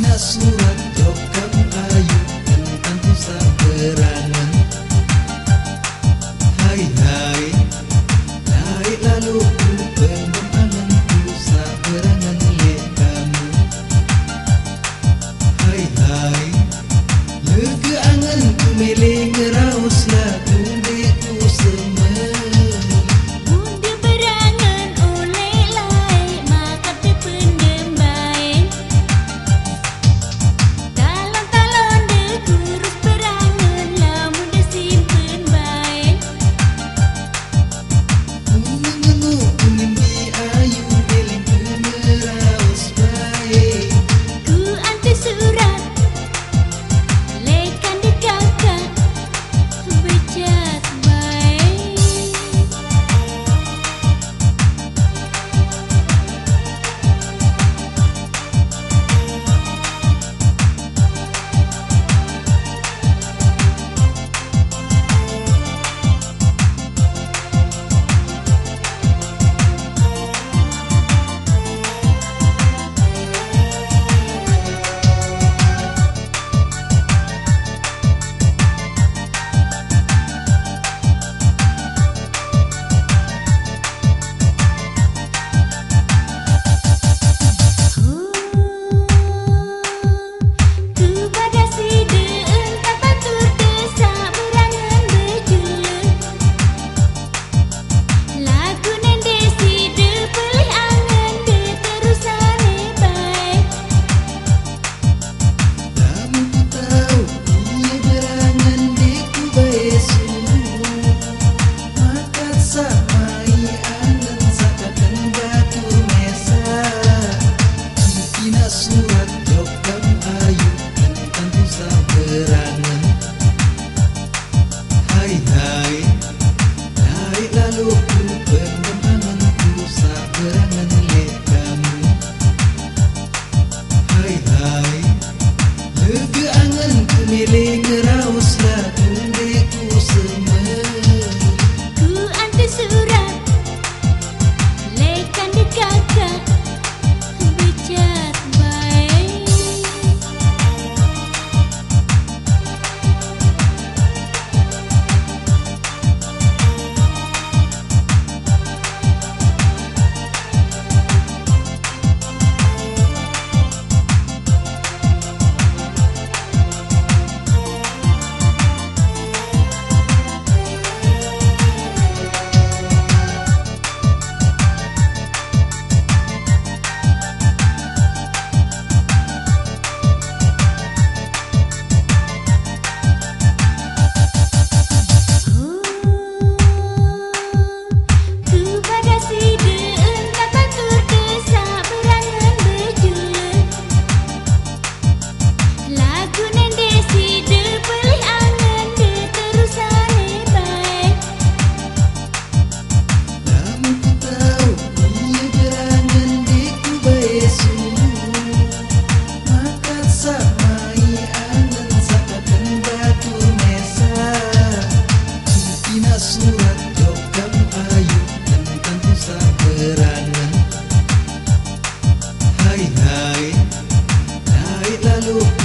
Thank you. मिले करा hai hai lalu